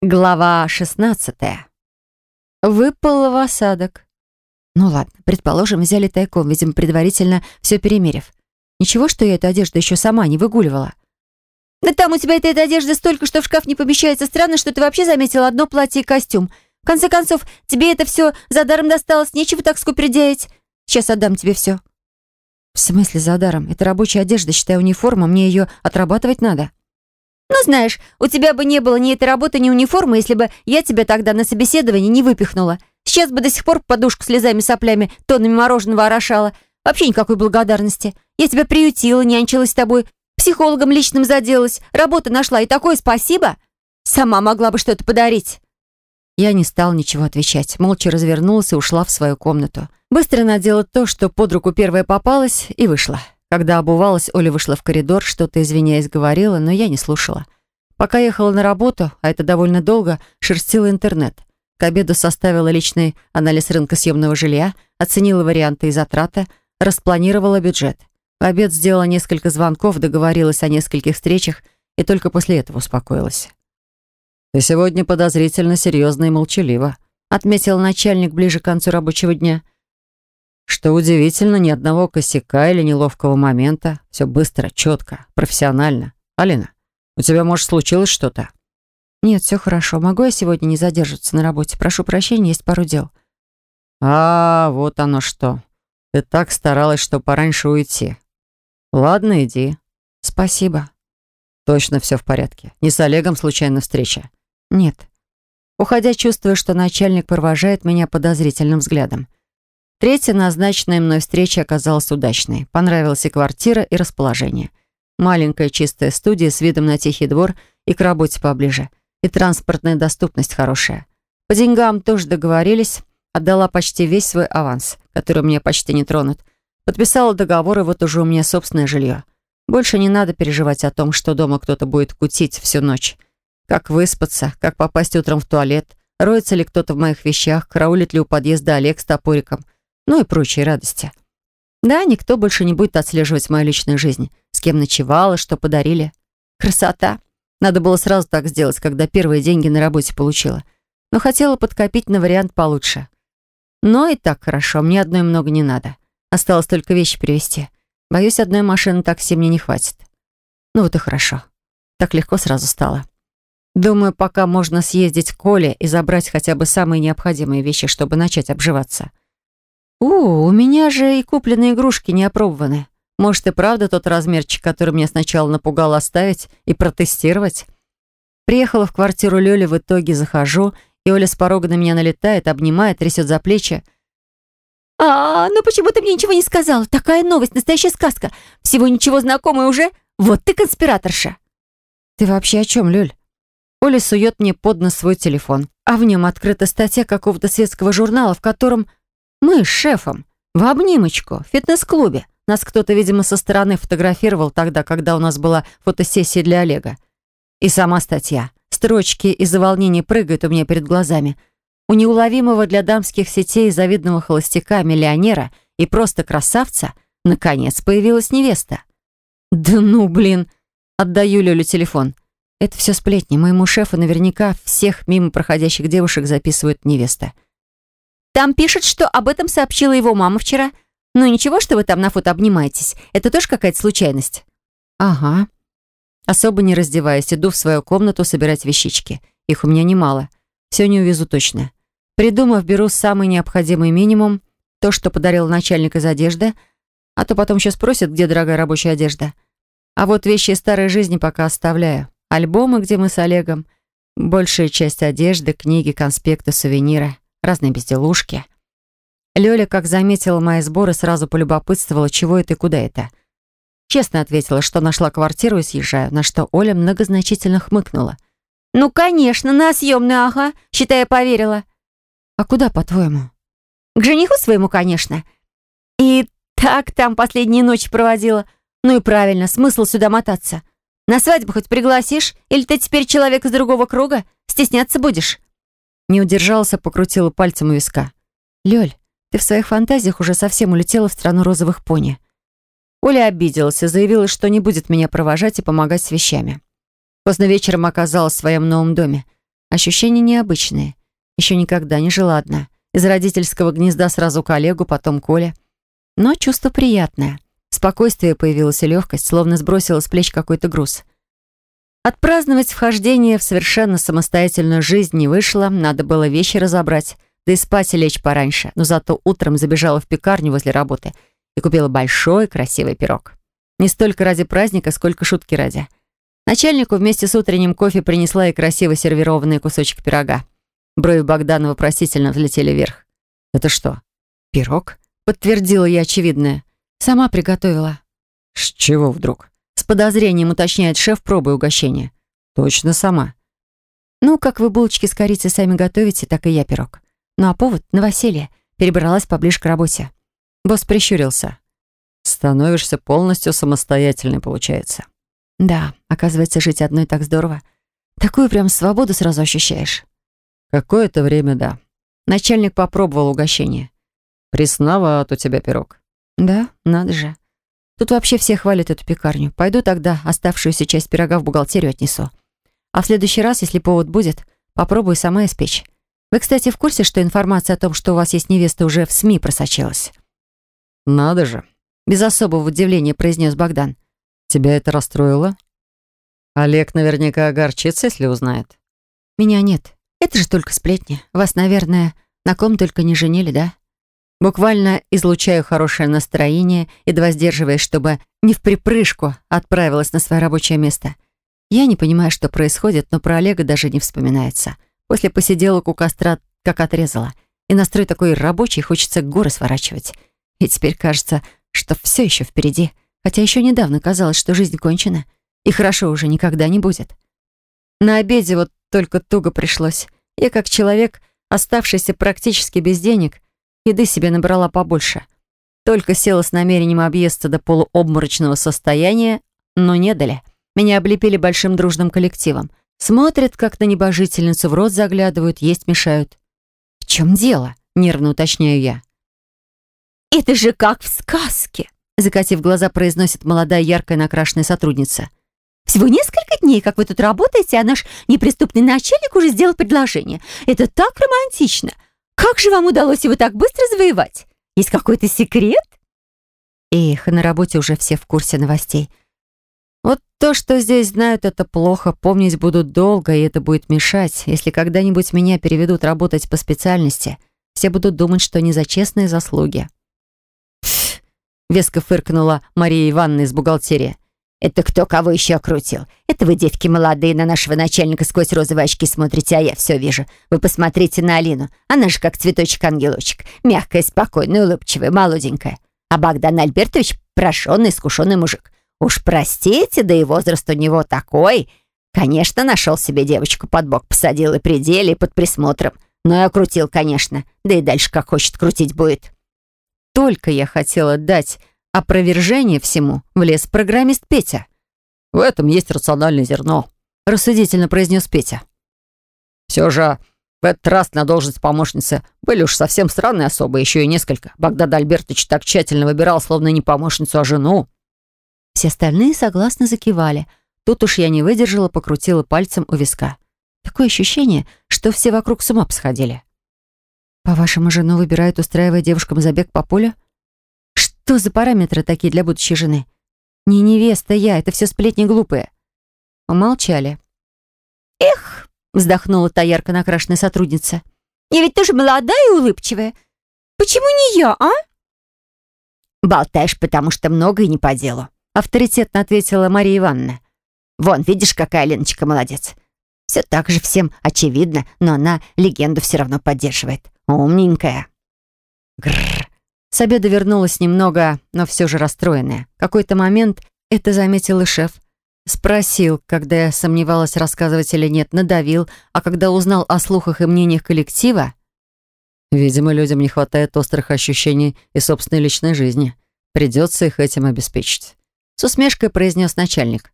Глава 16. Выпал в осадок. Ну ладно, предположим, взяли тайком, видимо, предварительно все перемерив. Ничего, что я эту одежду еще сама не выгуливала. Да там у тебя этой, этой одежды столько, что в шкаф не помещается. Странно, что ты вообще заметила одно платье и костюм. В конце концов, тебе это все за даром досталось, нечего так скупердяить. Сейчас отдам тебе все. В смысле за даром? Это рабочая одежда, считай, униформа, мне ее отрабатывать надо. Ну, знаешь, у тебя бы не было ни этой работы, ни униформы, если бы я тебя тогда на собеседовании не выпихнула. Сейчас бы до сих пор подушку слезами соплями, тоннами мороженого орошала. Вообще никакой благодарности. Я тебя приютила, нянчилась с тобой, психологом личным заделась, работу нашла, и такое спасибо. Сама могла бы что-то подарить». Я не стал ничего отвечать, молча развернулась и ушла в свою комнату. Быстро надела то, что под руку первая попалась, и вышла. Когда обувалась, Оля вышла в коридор, что-то, извиняясь, говорила, но я не слушала. Пока ехала на работу, а это довольно долго, шерстила интернет. К обеду составила личный анализ рынка съемного жилья, оценила варианты и затраты, распланировала бюджет. В обед сделала несколько звонков, договорилась о нескольких встречах и только после этого успокоилась. «Ты сегодня подозрительно серьезно и молчалива», отметил начальник ближе к концу рабочего дня – что удивительно, ни одного косяка или неловкого момента. Все быстро, четко, профессионально. Алина, у тебя, может, случилось что-то? Нет, все хорошо. Могу я сегодня не задерживаться на работе? Прошу прощения, есть пару дел. А, вот оно что. Ты так старалась, что пораньше уйти. Ладно, иди. Спасибо. Точно все в порядке. Не с Олегом случайно встреча? Нет. Уходя, чувствую, что начальник провожает меня подозрительным взглядом. Третья назначенная мной встреча оказалась удачной. Понравилась и квартира, и расположение. Маленькая чистая студия с видом на тихий двор и к работе поближе. И транспортная доступность хорошая. По деньгам тоже договорились. Отдала почти весь свой аванс, который мне почти не тронут. Подписала договор, и вот уже у меня собственное жилье. Больше не надо переживать о том, что дома кто-то будет кутить всю ночь. Как выспаться, как попасть утром в туалет, роется ли кто-то в моих вещах, караулит ли у подъезда Олег с топориком — ну и прочие радости. Да, никто больше не будет отслеживать мою личную жизнь. С кем ночевала, что подарили. Красота. Надо было сразу так сделать, когда первые деньги на работе получила. Но хотела подкопить на вариант получше. Но и так хорошо, мне одной много не надо. Осталось только вещи привезти. Боюсь, одной машины такси мне не хватит. Ну вот и хорошо. Так легко сразу стало. Думаю, пока можно съездить к Коле и забрать хотя бы самые необходимые вещи, чтобы начать обживаться. «У, у меня же и купленные игрушки не опробованы. Может, и правда тот размерчик, который меня сначала напугал оставить и протестировать?» Приехала в квартиру Лёли, в итоге захожу, и Оля с порога на меня налетает, обнимает, трясет за плечи. «А, ну почему ты мне ничего не сказала? Такая новость, настоящая сказка. Всего ничего знакомой уже. Вот ты конспираторша!» «Ты вообще о чем, Лёль?» Оля сует мне под нос свой телефон, а в нем открыта статья какого-то светского журнала, в котором мы с шефом. В обнимочку. В фитнес-клубе. Нас кто-то, видимо, со стороны фотографировал тогда, когда у нас была фотосессия для Олега. И сама статья. Строчки из-за волнения прыгают у меня перед глазами. У неуловимого для дамских сетей завидного холостяка, миллионера и просто красавца наконец появилась невеста. Да ну, блин. Отдаю Лёле телефон. Это все сплетни. Моему шефу наверняка всех мимо проходящих девушек записывают невеста. Там пишет, что об этом сообщила его мама вчера. Ну ничего, что вы там на фото обнимаетесь. Это тоже какая-то случайность. Ага. Особо не раздеваясь, иду в свою комнату собирать вещички. Их у меня немало. Все не увезу точно. Придумав, беру самый необходимый минимум, то, что подарил начальник из одежды, а то потом еще спросят, где дорогая рабочая одежда. А вот вещи старой жизни пока оставляю. Альбомы, где мы с Олегом, большая часть одежды, книги, конспекты, сувениры разные безделушки. Лёля, как заметила мои сборы, сразу полюбопытствовала, чего это и куда это. Честно ответила, что нашла квартиру и съезжаю, на что Оля многозначительно хмыкнула. «Ну, конечно, на съемную, ага, считай, я поверила». «А куда, по-твоему?» «К жениху своему, конечно. И так там последние ночи проводила. Ну и правильно, смысл сюда мотаться. На свадьбу хоть пригласишь? Или ты теперь человек из другого круга? Стесняться будешь?» Не удержался, покрутила пальцем у виска. «Лёль, ты в своих фантазиях уже совсем улетела в страну розовых пони». Оля обиделась и заявила, что не будет меня провожать и помогать с вещами. Поздно вечером оказалась в своем новом доме. Ощущения необычные. Еще никогда не жила одна. Из родительского гнезда сразу коллегу, потом Коля. Но чувство приятное. Спокойствие появилось и легкость, словно сбросила с плеч какой-то груз. Отпраздновать вхождение в совершенно самостоятельную жизнь не вышло, надо было вещи разобрать, да и спать и лечь пораньше, но зато утром забежала в пекарню возле работы и купила большой красивый пирог. Не столько ради праздника, сколько шутки ради. Начальнику вместе с утренним кофе принесла и красиво сервированный кусочек пирога. Брови Богдана вопросительно взлетели вверх. «Это что, пирог?» Подтвердила я очевидное. «Сама приготовила». «С чего вдруг?» Подозрением уточняет шеф, пробуя угощение. «Точно сама». «Ну, как вы булочки с корицей сами готовите, так и я пирог. Ну а повод — новоселье. Перебралась поближе к работе». Босс прищурился. «Становишься полностью самостоятельной, получается». Да, оказывается, жить одной так здорово. Такую прям свободу сразу ощущаешь. Какое-то время да. Начальник попробовал угощение. Пресноват у тебя пирог. Да, надо же. Тут вообще все хвалят эту пекарню. Пойду тогда оставшуюся часть пирога в бухгалтерию отнесу. А в следующий раз, если повод будет, попробую сама испечь. Вы, кстати, в курсе, что информация о том, что у вас есть невеста, уже в СМИ просочилась? Надо же. Без особого удивления произнес Богдан. Тебя это расстроило? Олег наверняка огорчится, если узнает. Меня нет. Это же только сплетни. Вас, наверное, на ком только не женили, да? Буквально излучаю хорошее настроение, едва сдерживаясь, чтобы не в припрыжку отправилась на свое рабочее место. Я не понимаю, что происходит, но про Олега даже не вспоминается. После посиделок у костра как отрезала. И настрой такой рабочий, хочется горы сворачивать. И теперь кажется, что все еще впереди — хотя еще недавно казалось, что жизнь кончена, и хорошо уже никогда не будет. На обеде вот только туго пришлось. Я, как человек, оставшийся практически без денег, еды себе набрала побольше. Только села с намерением объесться до полуобморочного состояния, но не дали. Меня облепили большим дружным коллективом. Смотрят, как на небожительницу, в рот заглядывают, есть мешают. «В чем дело?» — нервно уточняю я. «Это же как в сказке!» Закатив глаза, произносит молодая яркая накрашенная сотрудница. «Всего несколько дней, как вы тут работаете, а наш неприступный начальник уже сделал предложение. Это так романтично. Как же вам удалось его так быстро завоевать? Есть какой-то секрет?» Эх, на работе уже все в курсе новостей. Вот то, что здесь знают, это плохо. Помнить будут долго, и это будет мешать. Если когда-нибудь меня переведут работать по специальности, все будут думать, что не за честные заслуги. Веско фыркнула Мария Ивановна из бухгалтерии. «Это кто кого еще окрутил? Это вы, девки молодые, на нашего начальника сквозь розовые очки смотрите, а я все вижу. Вы посмотрите на Алину. Она же как цветочек-ангелочек. Мягкая, спокойная, улыбчивая, молоденькая. А Богдан Альбертович — прошенный, искушенный мужик. Уж простите, да и возраст у него такой. Конечно, нашел себе девочку под бок, посадил и пределе, и под присмотром. Но и окрутил, конечно. Да и дальше как хочет крутить будет» только я хотела дать опровержение всему, влез программист Петя. «В этом есть рациональное зерно», — рассудительно произнес Петя. «Все же в этот раз на должность помощницы были уж совсем странные особы, еще и несколько. Богдан Альбертович так тщательно выбирал, словно не помощницу, а жену». Все остальные согласно закивали. Тут уж я не выдержала, покрутила пальцем у виска. Такое ощущение, что все вокруг с ума посходили. По-вашему, жену выбирают, устраивая девушкам забег по полю? Что за параметры такие для будущей жены? Не невеста я, это все сплетни глупые. Умолчали. Эх, вздохнула та ярко накрашенная сотрудница. Я ведь тоже молодая и улыбчивая. Почему не я, а? Болтаешь, потому что много и не по делу. Авторитетно ответила Мария Ивановна. Вон, видишь, какая Леночка молодец. Все так же всем очевидно, но она легенду все равно поддерживает. Умненькая. Гррр. С обеда вернулась немного, но все же расстроенная. В какой-то момент это заметил и шеф. Спросил, когда я сомневалась, рассказывать или нет, надавил, а когда узнал о слухах и мнениях коллектива... Видимо, людям не хватает острых ощущений и собственной личной жизни. Придется их этим обеспечить. С усмешкой произнес начальник.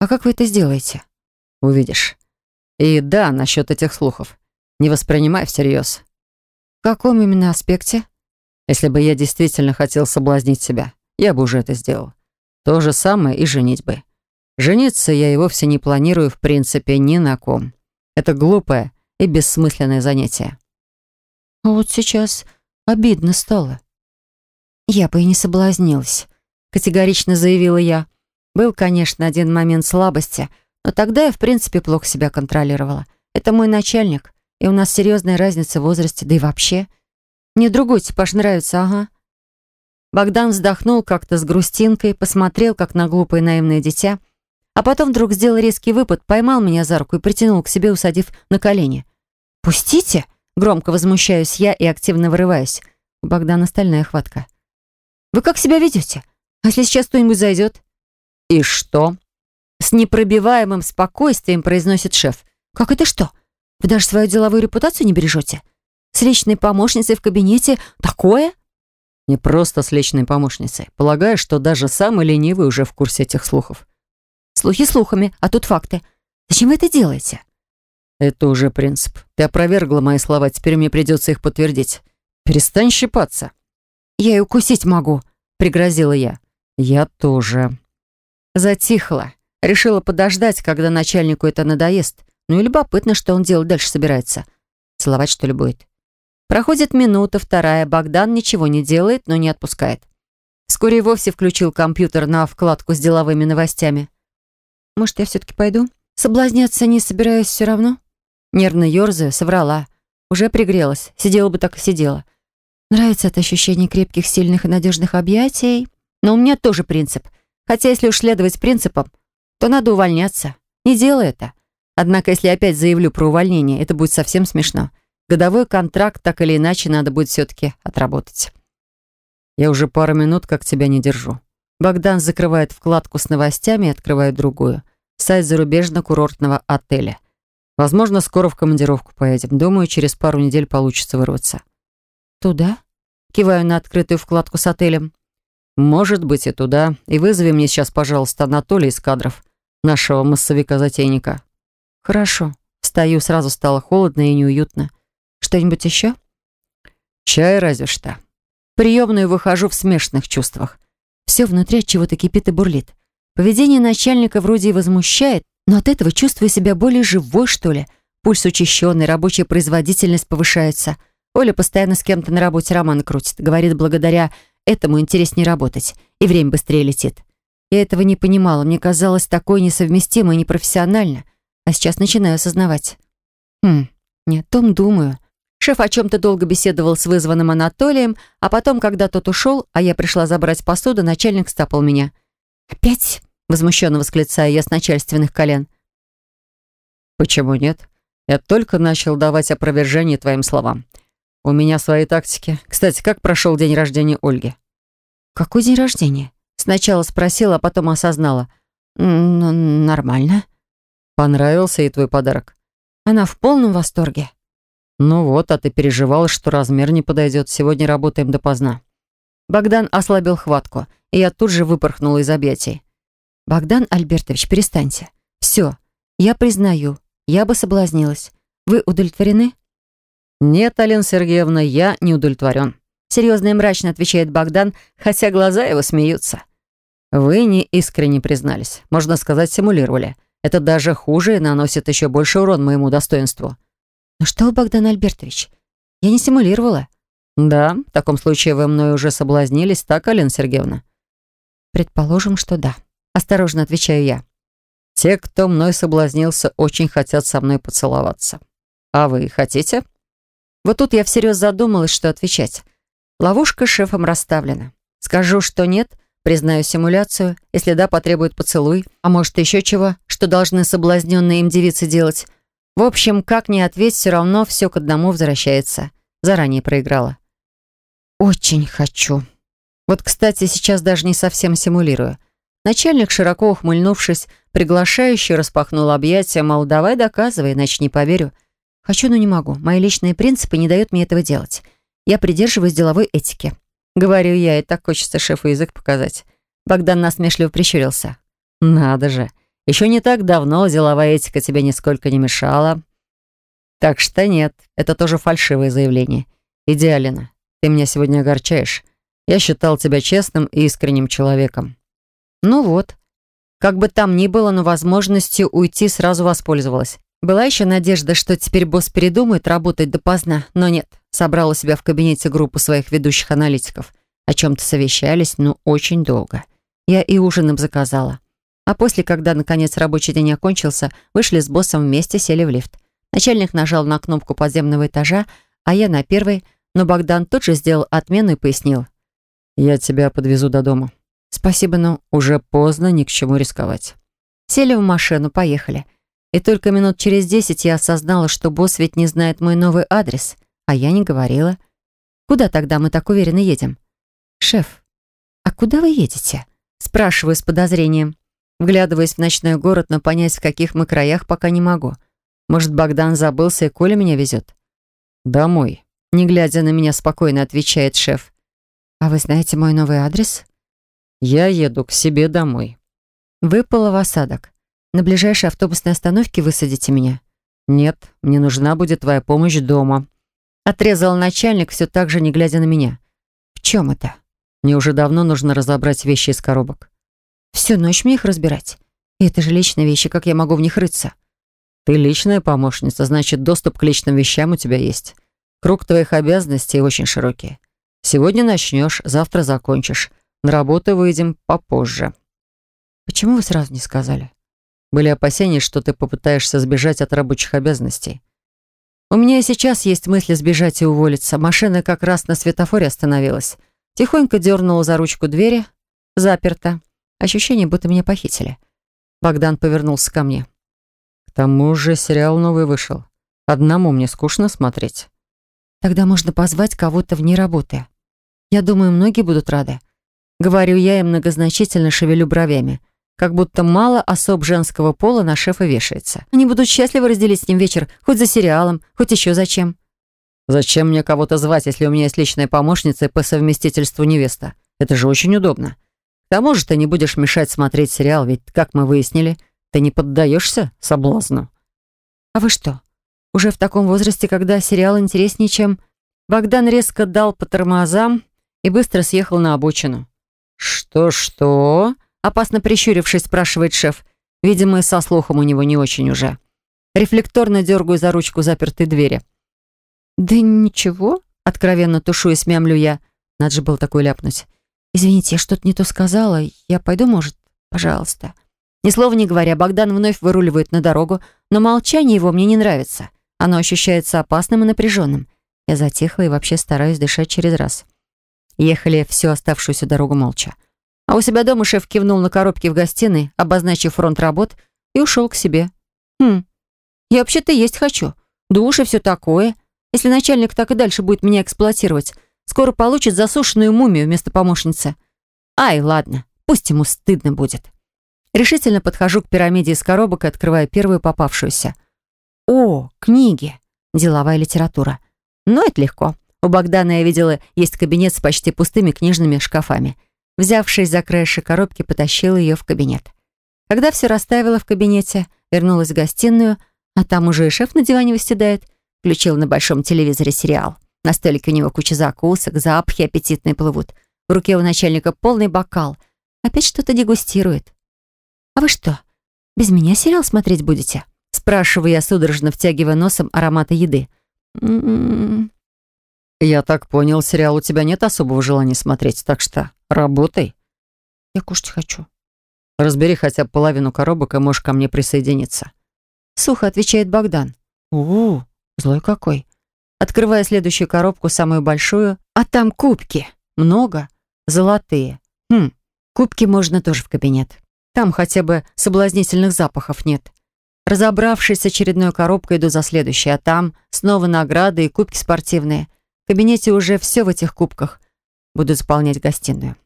«А как вы это сделаете?» «Увидишь. И да, насчет этих слухов. Не воспринимай всерьез. В каком именно аспекте? Если бы я действительно хотел соблазнить себя, я бы уже это сделал. То же самое и женить бы. Жениться я и вовсе не планирую в принципе ни на ком. Это глупое и бессмысленное занятие. А вот сейчас обидно стало. Я бы и не соблазнилась, категорично заявила я. Был, конечно, один момент слабости, но тогда я, в принципе, плохо себя контролировала. Это мой начальник, и у нас серьезная разница в возрасте, да и вообще. Мне другой типаж нравится, ага. Богдан вздохнул как-то с грустинкой, посмотрел, как на глупое наивное дитя, а потом вдруг сделал резкий выпад, поймал меня за руку и притянул к себе, усадив на колени. «Пустите!» — громко возмущаюсь я и активно вырываюсь. У Богдана стальная хватка. «Вы как себя ведете? А если сейчас кто-нибудь зайдет?» «И что?» С непробиваемым спокойствием произносит шеф. «Как это что? Вы даже свою деловую репутацию не бережете? С личной помощницей в кабинете такое?» Не просто с личной помощницей. Полагаю, что даже самый ленивый уже в курсе этих слухов. Слухи слухами, а тут факты. Зачем вы это делаете? Это уже принцип. Ты опровергла мои слова, теперь мне придется их подтвердить. Перестань щипаться. Я и укусить могу, пригрозила я. Я тоже. Затихла. Решила подождать, когда начальнику это надоест. Ну и любопытно, что он делать дальше собирается. Целовать, что ли, будет? Проходит минута, вторая. Богдан ничего не делает, но не отпускает. Вскоре и вовсе включил компьютер на вкладку с деловыми новостями. «Может, я все-таки пойду? Соблазняться не собираюсь все равно?» Нервно ерзая, соврала. Уже пригрелась. Сидела бы так и сидела. Нравится это ощущение крепких, сильных и надежных объятий. Но у меня тоже принцип. Хотя если уж следовать принципам, то надо увольняться. Не делай это. Однако, если опять заявлю про увольнение, это будет совсем смешно. Годовой контракт так или иначе надо будет все-таки отработать. Я уже пару минут как тебя не держу. Богдан закрывает вкладку с новостями и открывает другую. Сайт зарубежно-курортного отеля. Возможно, скоро в командировку поедем. Думаю, через пару недель получится вырваться. Туда? Киваю на открытую вкладку с отелем. Может быть и туда. И вызови мне сейчас, пожалуйста, Анатолия из кадров, нашего массовика-затейника. Хорошо. Встаю, сразу стало холодно и неуютно. Что-нибудь еще? Чай разве что. В приемную выхожу в смешанных чувствах. Все внутри от чего-то кипит и бурлит. Поведение начальника вроде и возмущает, но от этого чувствую себя более живой, что ли. Пульс учащенный, рабочая производительность повышается. Оля постоянно с кем-то на работе роман крутит. Говорит, благодаря этому интереснее работать. И время быстрее летит. Я этого не понимала. Мне казалось такое несовместимо и непрофессионально. А сейчас начинаю осознавать. Хм, не о том думаю. Шеф о чем-то долго беседовал с вызванным Анатолием, а потом, когда тот ушел, а я пришла забрать посуду, начальник стапал меня. «Опять?» — возмущенно восклицаю я с начальственных колен. «Почему нет? Я только начал давать опровержение твоим словам. У меня свои тактики. Кстати, как прошел день рождения Ольги?» «Какой день рождения?» Сначала спросила, а потом осознала. «Нормально». «Понравился ей твой подарок?» Она в полном восторге. «Ну вот, а ты переживала, что размер не подойдет. Сегодня работаем допоздна». Богдан ослабил хватку, и я тут же выпорхнула из объятий. «Богдан Альбертович, перестаньте. Все, я признаю, я бы соблазнилась. Вы удовлетворены?» «Нет, Алена Сергеевна, я не удовлетворен», серьезно и мрачно отвечает Богдан, хотя глаза его смеются. «Вы не искренне признались. Можно сказать, симулировали. Это даже хуже и наносит еще больше урон моему достоинству». «Ну что вы, Богдан Альбертович, я не симулировала». «Да, в таком случае вы мной уже соблазнились, так, Алина Сергеевна?» «Предположим, что да», — осторожно отвечаю я. «Те, кто мной соблазнился, очень хотят со мной поцеловаться. А вы хотите?» Вот тут я всерьез задумалась, что отвечать. Ловушка шефом расставлена. Скажу, что нет, признаю симуляцию. Если да, потребует поцелуй. А может, еще чего, что должны соблазненные им девицы делать. В общем, как ни ответь, все равно все к одному возвращается. Заранее проиграла. Очень хочу. Вот, кстати, сейчас даже не совсем симулирую. Начальник, широко ухмыльнувшись, приглашающе распахнул объятия, мол, давай доказывай, иначе не поверю. Хочу, но не могу. Мои личные принципы не дают мне этого делать. Я придерживаюсь деловой этики. Говорю я, и так хочется шефу язык показать. Богдан насмешливо прищурился. Надо же. Еще не так давно деловая этика тебе нисколько не мешала. Так что нет, это тоже фальшивое заявление. Идеалина, ты меня сегодня огорчаешь. Я считал тебя честным и искренним человеком. Ну вот. Как бы там ни было, но возможностью уйти сразу воспользовалась. Была еще надежда, что теперь босс передумает работать допоздна, но нет. Собрал у себя в кабинете группу своих ведущих аналитиков. О чем-то совещались, но очень долго. Я и ужин им заказала. А после, когда, наконец, рабочий день окончился, вышли с боссом вместе, сели в лифт. Начальник нажал на кнопку подземного этажа, а я на первый, но Богдан тут же сделал отмену и пояснил. «Я тебя подвезу до дома». «Спасибо, но уже поздно, ни к чему рисковать». Сели в машину, поехали. И только минут через десять я осознала, что босс ведь не знает мой новый адрес, а я не говорила. «Куда тогда мы так уверенно едем?» «Шеф, а куда вы едете?» Спрашиваю с подозрением. Вглядываясь в ночной город, но понять, в каких мы краях, пока не могу. Может, Богдан забылся, и Коля меня везет? «Домой», — не глядя на меня, спокойно отвечает шеф. «А вы знаете мой новый адрес?» «Я еду к себе домой». Выпало в осадок. На ближайшей автобусной остановке высадите меня? Нет, мне нужна будет твоя помощь дома. Отрезал начальник, все так же не глядя на меня. В чем это? Мне уже давно нужно разобрать вещи из коробок. Всю ночь мне их разбирать? И это же личные вещи, как я могу в них рыться? Ты личная помощница, значит, доступ к личным вещам у тебя есть. Круг твоих обязанностей очень широкий. Сегодня начнешь, завтра закончишь. На работу выйдем попозже. Почему вы сразу не сказали? Были опасения, что ты попытаешься сбежать от рабочих обязанностей. У меня и сейчас есть мысли сбежать и уволиться. Машина как раз на светофоре остановилась. Тихонько дернула за ручку двери. Заперта. Ощущение, будто меня похитили. Богдан повернулся ко мне. К тому же сериал новый вышел. Одному мне скучно смотреть. Тогда можно позвать кого-то вне работы. Я думаю, многие будут рады. Говорю я и многозначительно шевелю бровями. Как будто мало особ женского пола на шефа вешается. Они будут счастливы разделить с ним вечер, хоть за сериалом, хоть еще зачем. Зачем мне кого-то звать, если у меня есть личная помощница и по совместительству невеста? Это же очень удобно. К тому же ты не будешь мешать смотреть сериал, ведь, как мы выяснили, ты не поддаешься соблазну. А вы что, уже в таком возрасте, когда сериал интереснее, чем... Богдан резко дал по тормозам и быстро съехал на обочину. «Что-что?» Опасно прищурившись, спрашивает шеф. Видимо, со слухом у него не очень уже. Рефлекторно дергаю за ручку запертой двери. «Да ничего», — откровенно тушу и смямлю я. Надо же было такое ляпнуть. «Извините, я что-то не то сказала. Я пойду, может? Пожалуйста». Ни слова не говоря, Богдан вновь выруливает на дорогу, но молчание его мне не нравится. Оно ощущается опасным и напряженным. Я затихла и вообще стараюсь дышать через раз. Ехали всю оставшуюся дорогу молча. А у себя дома шеф кивнул на коробки в гостиной, обозначив фронт работ, и ушел к себе. «Хм, я вообще-то есть хочу. Душ и все такое. Если начальник так и дальше будет меня эксплуатировать, скоро получит засушенную мумию вместо помощницы. Ай, ладно, пусть ему стыдно будет. Решительно подхожу к пирамиде из коробок и открываю первую попавшуюся. О, книги. Деловая литература. Но это легко. У Богдана я видела, есть кабинет с почти пустыми книжными шкафами. Взявшись за краешек коробки, потащила ее в кабинет. Когда все расставила в кабинете, вернулась в гостиную, а там уже и шеф на диване восседает, включил на большом телевизоре сериал. На столике у него куча закусок, запахи аппетитные плывут. В руке у начальника полный бокал. Опять что-то дегустирует. «А вы что, без меня сериал смотреть будете?» Спрашиваю я, судорожно втягивая носом ароматы еды. «М-м-м». «Я так понял, сериал у тебя нет особого желания смотреть, так что работай». «Я кушать хочу». «Разбери хотя бы половину коробок, и можешь ко мне присоединиться». Сухо отвечает Богдан. «У-у, злой какой». Открывая следующую коробку, самую большую, а там кубки. Много. Золотые. Хм, кубки можно тоже в кабинет. Там хотя бы соблазнительных запахов нет. Разобравшись с очередной коробкой, иду за следующей, а там снова награды и кубки спортивные. В кабинете уже все в этих кубках. Буду заполнять гостиную.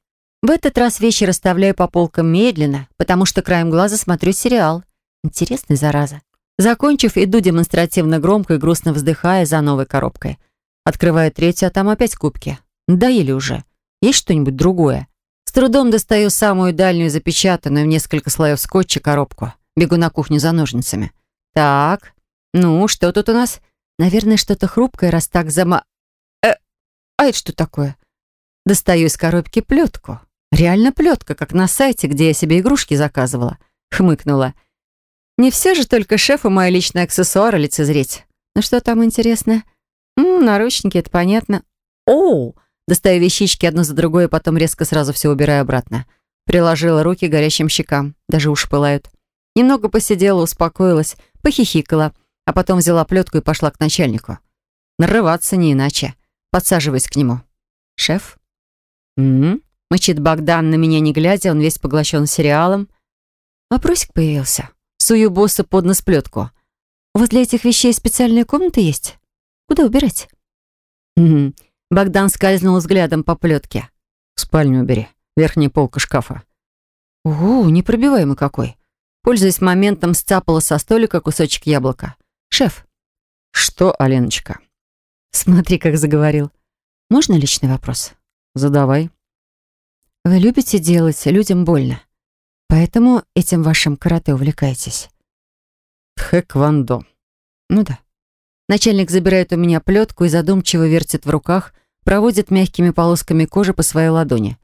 В этот раз вещи расставляю по полкам медленно, потому что краем глаза смотрю сериал. Интересный, зараза. Закончив, иду демонстративно громко и грустно вздыхая за новой коробкой. Открываю третью, а там опять кубки. Доели уже. Есть что-нибудь другое? С трудом достаю самую дальнюю запечатанную в несколько слоев скотча коробку. Бегу на кухню за ножницами. Так, ну, что тут у нас? Наверное, что-то хрупкое, раз так зама... Э, а это что такое? Достаю из коробки плетку. Реально плетка, как на сайте, где я себе игрушки заказывала. Хмыкнула. Не все же только шефу мои личные аксессуары лицезреть. Ну что там интересно? М наручники, это понятно. О, достаю вещички одну за другой, и потом резко сразу все убираю обратно. Приложила руки горящим щекам, даже уши пылают. Немного посидела, успокоилась, похихикала, а потом взяла плетку и пошла к начальнику. Нарываться не иначе. Подсаживаясь к нему. «Шеф?» «М-м-м», мычит Богдан на меня не глядя, он весь поглощен сериалом. Вопросик появился. Сую босса под нос плетку. «У вас для этих вещей специальная комната есть? Куда убирать?» «Угу». Богдан скользнул взглядом по плетке. «В спальню убери. Верхняя полка шкафа». «Ого, непробиваемый какой!» Пользуясь моментом, сцапала со столика кусочек яблока. «Шеф». «Что, Аленочка?» «Смотри, как заговорил. Можно личный вопрос?» «Задавай». «Вы любите делать людям больно, поэтому этим вашим карате увлекаетесь?» «Тхэквондо». «Ну да». Начальник забирает у меня плетку и задумчиво вертит в руках, проводит мягкими полосками кожи по своей ладони.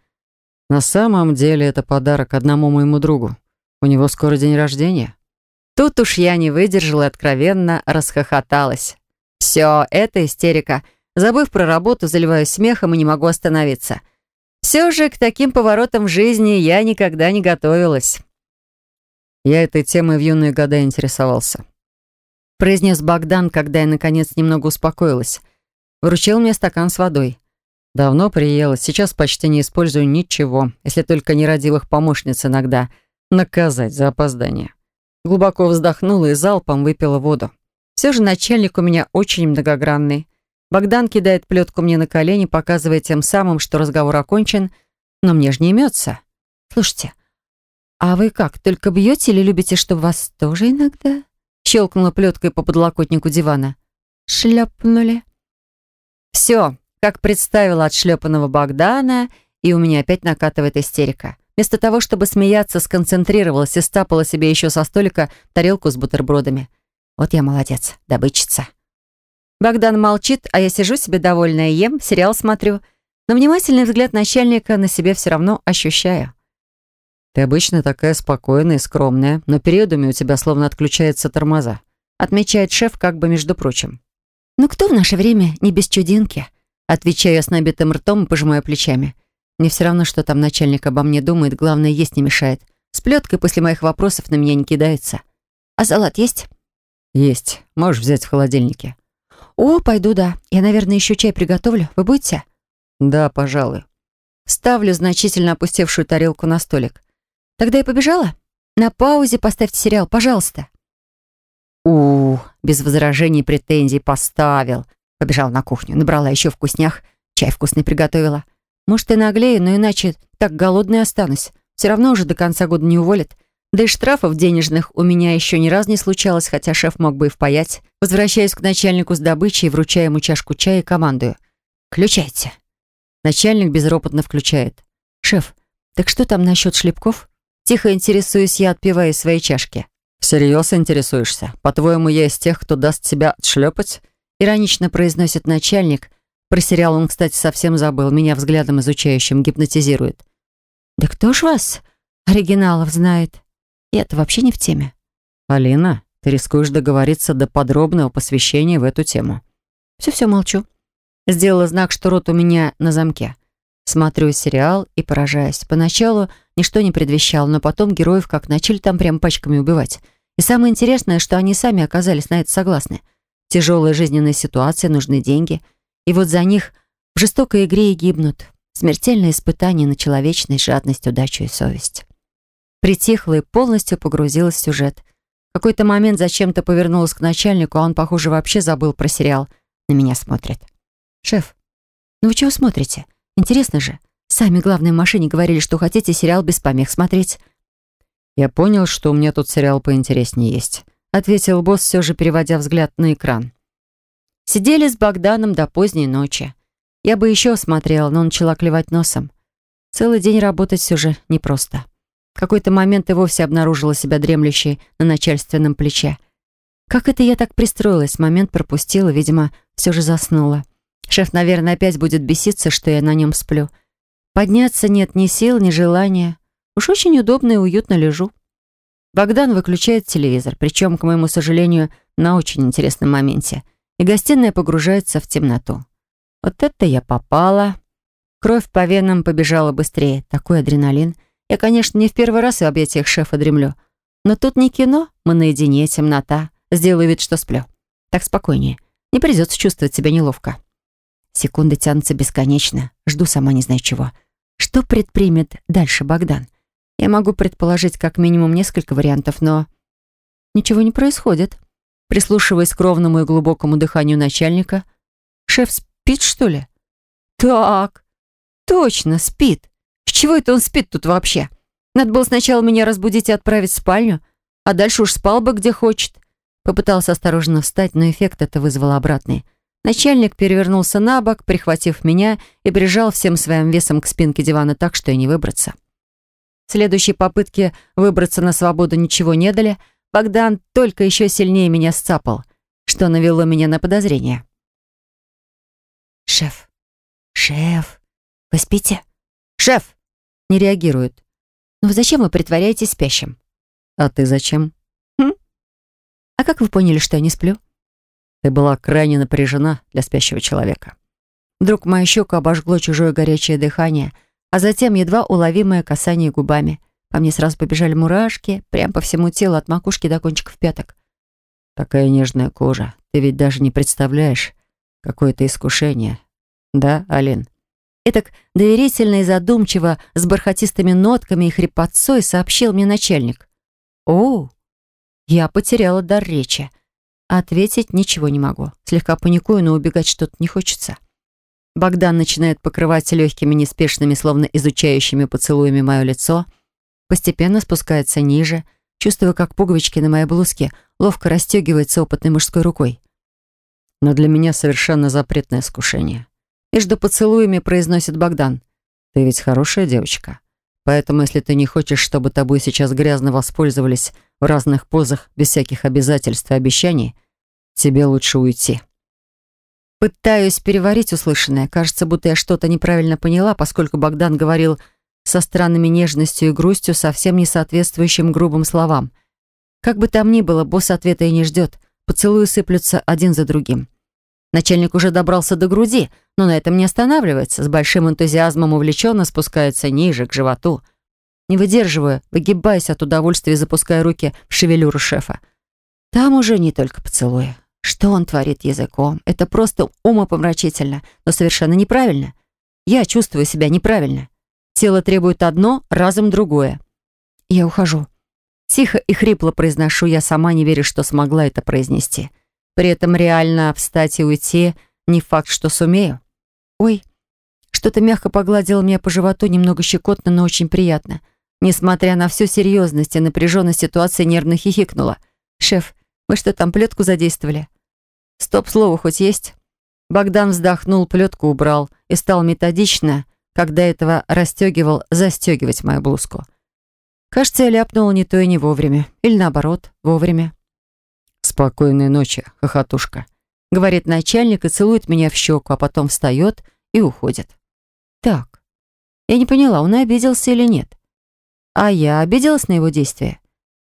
«На самом деле это подарок одному моему другу. У него скоро день рождения». Тут уж я не выдержала и откровенно расхохоталась. Все, это истерика. Забыв про работу, заливаюсь смехом и не могу остановиться. Все же к таким поворотам в жизни я никогда не готовилась. Я этой темой в юные годы интересовался. Произнес Богдан, когда я, наконец, немного успокоилась. Вручил мне стакан с водой. Давно приелась, сейчас почти не использую ничего, если только нерадивых помощниц иногда наказать за опоздание. Глубоко вздохнула и залпом выпила воду. Все же начальник у меня очень многогранный. Богдан кидает плетку мне на колени, показывая тем самым, что разговор окончен, но мне же не имется. Слушайте, а вы как, только бьете или любите, чтобы вас тоже иногда? Щелкнула плеткой по подлокотнику дивана. Шлепнули. Все, как представила отшлепанного Богдана, и у меня опять накатывает истерика. Вместо того, чтобы смеяться, сконцентрировалась и стапала себе еще со столика тарелку с бутербродами. Вот я молодец, добычица. Богдан молчит, а я сижу себе довольная, ем, сериал смотрю, но внимательный взгляд начальника на себе все равно ощущаю. «Ты обычно такая спокойная и скромная, но периодами у тебя словно отключаются тормоза», отмечает шеф как бы между прочим. «Ну кто в наше время не без чудинки?» Отвечаю я с набитым ртом и пожимаю плечами. Мне все равно, что там начальник обо мне думает, главное, есть не мешает. С плеткой после моих вопросов на меня не кидается. «А салат есть?» «Есть. Можешь взять в холодильнике». «О, пойду, да. Я, наверное, еще чай приготовлю. Вы будете?» «Да, пожалуй». Ставлю значительно опустевшую тарелку на столик. «Тогда я побежала? На паузе поставьте сериал, пожалуйста». у без возражений и претензий поставил. Побежала на кухню, набрала еще вкуснях, чай вкусный приготовила. Может, и наглею, но иначе так голодной останусь. Все равно уже до конца года не уволят. Да и штрафов денежных у меня еще ни разу не случалось, хотя шеф мог бы и впаять. Возвращаюсь к начальнику с добычей, вручаю ему чашку чая и командую. «Включайте». Начальник безропотно включает. «Шеф, так что там насчет шлепков?» Тихо интересуюсь я, отпивая из своей чашки. «Всерьез интересуешься? По-твоему, я из тех, кто даст себя отшлепать?» Иронично произносит начальник. Про сериал он, кстати, совсем забыл. Меня взглядом изучающим гипнотизирует. «Да кто ж вас, оригиналов, знает?» Я-то вообще не в теме. Алина, ты рискуешь договориться до подробного посвящения в эту тему. Все-все молчу. Сделала знак, что рот у меня на замке. Смотрю сериал и поражаюсь. Поначалу ничто не предвещало, но потом героев как начали там прям пачками убивать. И самое интересное, что они сами оказались на это согласны. Тяжелая жизненная ситуация, нужны деньги. И вот за них в жестокой игре и гибнут. Смертельное испытание на человечность, жадность, удачу и совесть. Притихла и полностью погрузилась в сюжет. В какой-то момент зачем-то повернулась к начальнику, а он, похоже, вообще забыл про сериал. На меня смотрит. «Шеф, ну вы чего смотрите? Интересно же. Сами, главные в машине, говорили, что хотите сериал без помех смотреть». «Я понял, что у меня тут сериал поинтереснее есть», ответил босс, все же переводя взгляд на экран. Сидели с Богданом до поздней ночи. Я бы еще смотрела, но начала клевать носом. Целый день работать все же непросто. В какой-то момент и вовсе обнаружила себя дремлющей на начальственном плече. Как это я так пристроилась? Момент пропустила, видимо, все же заснула. Шеф, наверное, опять будет беситься, что я на нем сплю. Подняться нет ни сил, ни желания. Уж очень удобно и уютно лежу. Богдан выключает телевизор, причем, к моему сожалению, на очень интересном моменте, и гостиная погружается в темноту. Вот это я попала. Кровь по венам побежала быстрее. Такой адреналин. Я, конечно, не в первый раз в объятиях шефа дремлю. Но тут не кино, мы наедине, темнота. Сделаю вид, что сплю. Так спокойнее. Не придется чувствовать себя неловко. Секунды тянутся бесконечно. Жду сама не знаю чего. Что предпримет дальше Богдан? Я могу предположить как минимум несколько вариантов, но... Ничего не происходит. Прислушиваясь к ровному и глубокому дыханию начальника. Шеф спит, что ли? Так, точно, спит. Чего это он спит тут вообще? Надо было сначала меня разбудить и отправить в спальню, а дальше уж спал бы где хочет. Попытался осторожно встать, но эффект это вызвал обратный. Начальник перевернулся на бок, прихватив меня и прижал всем своим весом к спинке дивана так, что и не выбраться. Следующие попытки выбраться на свободу ничего не дали. Богдан только еще сильнее меня сцапал, что навело меня на подозрение. «Шеф! Шеф! Вы спите?» «Шеф!» Не реагирует. «Ну зачем вы притворяетесь спящим?» «А ты зачем?» «Хм? А как вы поняли, что я не сплю?» «Ты была крайне напряжена для спящего человека». Вдруг мою щеку обожгло чужое горячее дыхание, а затем едва уловимое касание губами. По мне сразу побежали мурашки, прямо по всему телу, от макушки до кончиков пяток. «Такая нежная кожа. Ты ведь даже не представляешь, какое-то искушение. Да, Алин?» Этак доверительно и задумчиво, с бархатистыми нотками и хрипотцой сообщил мне начальник. «О, я потеряла дар речи. Ответить ничего не могу. Слегка паникую, но убегать что-то не хочется». Богдан начинает покрывать легкими, неспешными, словно изучающими поцелуями мое лицо. Постепенно спускается ниже, чувствую, как пуговички на моей блузке ловко расстегиваются опытной мужской рукой. Но для меня совершенно запретное искушение. Между поцелуями произносит Богдан. «Ты ведь хорошая девочка. Поэтому, если ты не хочешь, чтобы тобой сейчас грязно воспользовались в разных позах, без всяких обязательств и обещаний, тебе лучше уйти». Пытаюсь переварить услышанное. Кажется, будто я что-то неправильно поняла, поскольку Богдан говорил со странными нежностью и грустью, совсем не соответствующим грубым словам. Как бы там ни было, босс ответа и не ждет. Поцелуи сыплются один за другим. Начальник уже добрался до груди, но на этом не останавливается. С большим энтузиазмом увлеченно спускается ниже, к животу. Не выдерживаю, выгибаясь от удовольствия, запуская руки в шевелюру шефа. Там уже не только поцелуи. Что он творит языком? Это просто умопомрачительно, но совершенно неправильно. Я чувствую себя неправильно. Тело требует одно, разом другое. Я ухожу. Тихо и хрипло произношу, я сама не верю, что смогла это произнести. При этом реально встать и уйти не факт, что сумею. Ой, что-то мягко погладило меня по животу, немного щекотно, но очень приятно. Несмотря на всю серьезность и напряженность ситуации, нервно хихикнула. «Шеф, вы что там, плетку задействовали?» «Стоп, слово хоть есть?» Богдан вздохнул, плетку убрал и стал методично, когда этого расстегивал, застегивать мою блузку. Кажется, я ляпнула не то и не вовремя. Или наоборот, вовремя. «Спокойной ночи, хохотушка», — говорит начальник и целует меня в щеку, а потом встает и уходит. Так, я не поняла, он обиделся или нет. А я обиделась на его действия.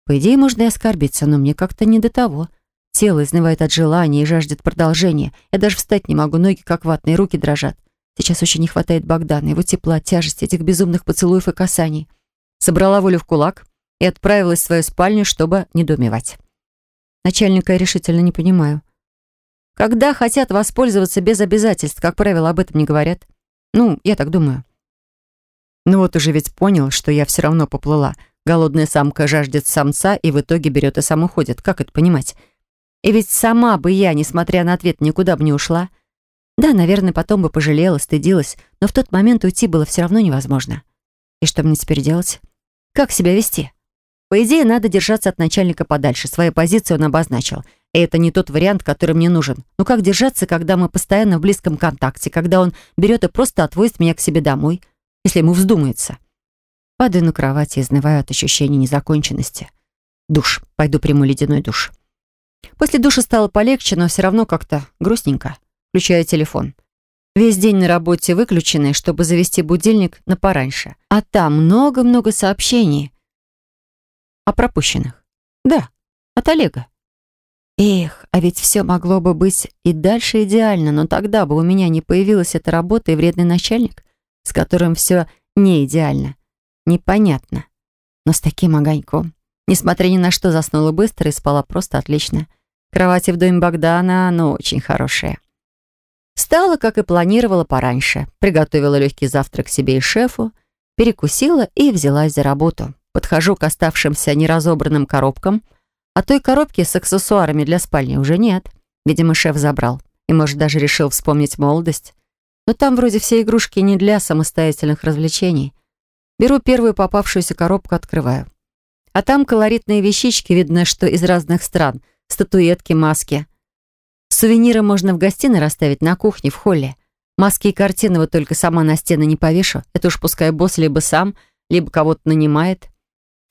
По идее, можно и оскорбиться, но мне как-то не до того. Тело изнывает от желания и жаждет продолжения. Я даже встать не могу, ноги как ватные, руки дрожат. Сейчас очень не хватает Богдана, его тепла, тяжести, этих безумных поцелуев и касаний. Собрала волю в кулак и отправилась в свою спальню, чтобы недоумевать. Начальника я решительно не понимаю. Когда хотят воспользоваться без обязательств, как правило, об этом не говорят. Ну, я так думаю. Ну вот уже ведь понял, что я все равно поплыла. Голодная самка жаждет самца и в итоге берет и сам уходит. Как это понимать? И ведь сама бы я, несмотря на ответ, никуда бы не ушла. Да, наверное, потом бы пожалела, стыдилась, но в тот момент уйти было все равно невозможно. И что мне теперь делать? Как себя вести? По идее, надо держаться от начальника подальше. Свою позицию он обозначил. И это не тот вариант, который мне нужен. Но как держаться, когда мы постоянно в близком контакте, когда он берет и просто отвозит меня к себе домой, если ему вздумается? Падаю на кровати, изнываю от ощущения незаконченности. Душ. Пойду приму ледяной душ. После душа стало полегче, но все равно как-то грустненько. Включаю телефон. Весь день на работе выключенный, чтобы завести будильник на пораньше. А там много-много сообщений. О пропущенных. Да, от Олега. Эх, а ведь все могло бы быть и дальше идеально, но тогда бы у меня не появилась эта работа и вредный начальник, с которым все не идеально. Непонятно. Но с таким огоньком. Несмотря ни на что, заснула быстро и спала просто отлично. Кровати в доме Богдана, ну, очень хорошие. Встала, как и планировала пораньше. Приготовила легкий завтрак себе и шефу, перекусила и взялась за работу. Подхожу к оставшимся неразобранным коробкам — а той коробки с аксессуарами для спальни уже нет. Видимо, шеф забрал. И, может, даже решил вспомнить молодость. Но там вроде все игрушки не для самостоятельных развлечений. Беру первую попавшуюся коробку, открываю. А там колоритные вещички, видно, что из разных стран. Статуэтки, маски. Сувениры можно в гостиной расставить на кухне, в холле. Маски и картины вот только сама на стены не повешу. Это уж пускай босс либо сам, либо кого-то нанимает.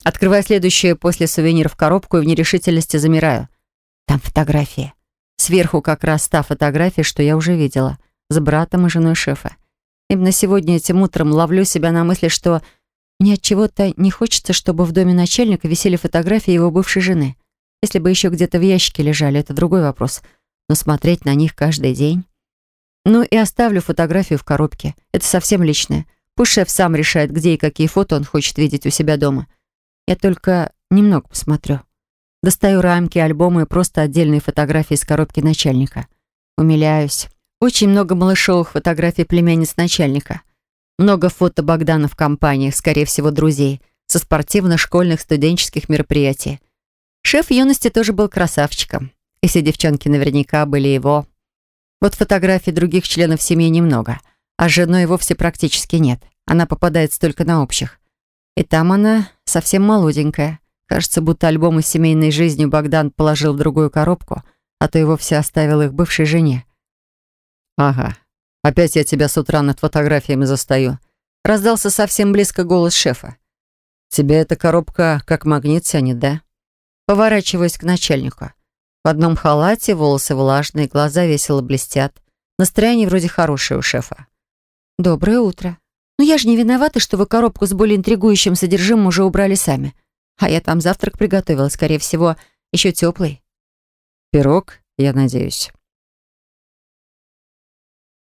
Открываю следующую после сувениров коробку и в нерешительности замираю. Там фотографии. Сверху как раз та фотография, что я уже видела. С братом и женой шефа. Именно сегодня этим утром ловлю себя на мысли, что мне от чего-то не хочется, чтобы в доме начальника висели фотографии его бывшей жены. Если бы еще где-то в ящике лежали, это другой вопрос. Но смотреть на них каждый день... Ну и оставлю фотографию в коробке. Это совсем личное. Пусть шеф сам решает, где и какие фото он хочет видеть у себя дома. Я только немного посмотрю. Достаю рамки, альбомы и просто отдельные фотографии из коробки начальника. Умиляюсь. Очень много малышовых фотографий племянниц начальника. Много фото Богдана в компаниях, скорее всего, друзей, со спортивных, школьных, студенческих мероприятий. Шеф юности тоже был красавчиком. И все девчонки наверняка были его. Вот фотографий других членов семьи немного, а с женой вовсе практически нет. Она попадается только на общих. И там она совсем молоденькая. Кажется, будто альбомы с семейной жизнью Богдан положил в другую коробку, а то и вовсе оставил их бывшей жене. «Ага, опять я тебя с утра над фотографиями застаю», раздался совсем близко голос шефа. «Тебе эта коробка как магнит тянет, да?» Поворачиваюсь к начальнику. В одном халате, волосы влажные, глаза весело блестят. Настроение вроде хорошее у шефа. «Доброе утро», но я же не виновата, что вы коробку с более интригующим содержимым уже убрали сами. А я там завтрак приготовила, скорее всего, еще теплый. Пирог, я надеюсь.